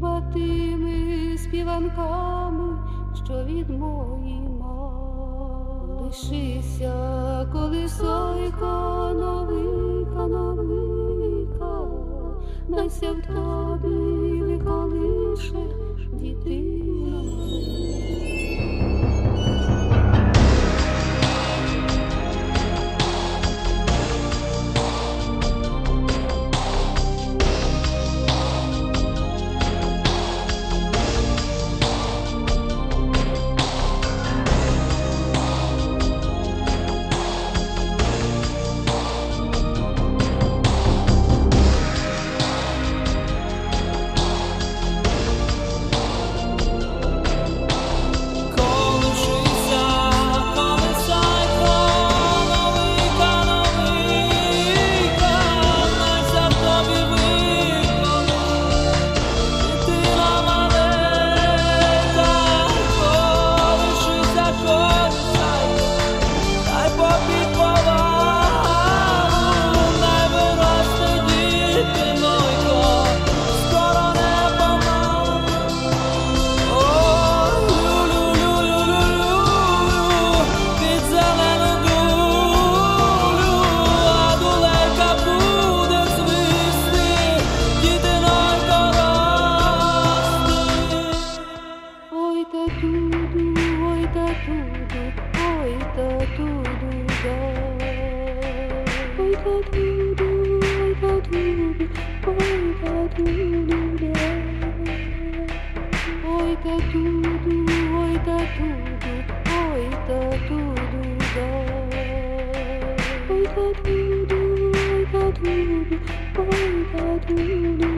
хіба тими співанками, що від моїй мами. Лишися, колисойка, новика, новика, дайся в Oiga tudo, oiga tudo, oiga tudo, oiga tudo, oiga tudo, oiga tudo, oiga tudo.